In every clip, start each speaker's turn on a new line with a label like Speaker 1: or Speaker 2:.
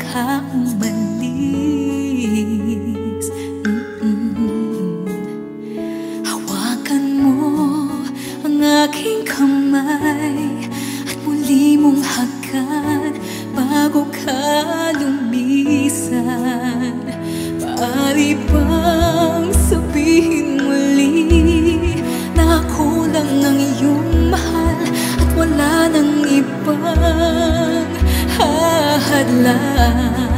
Speaker 1: khác mình là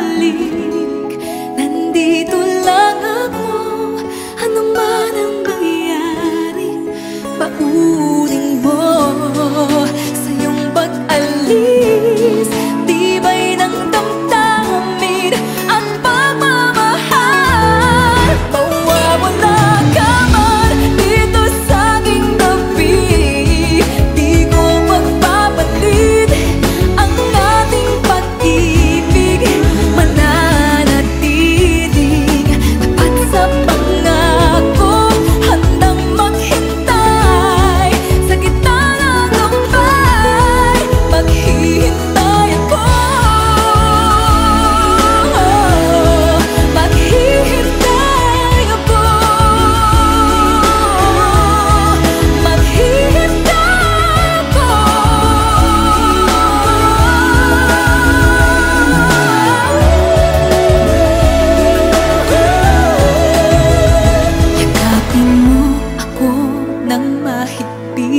Speaker 1: bumalik Nandito lang ako Ano man ang mangyari Pauuling mo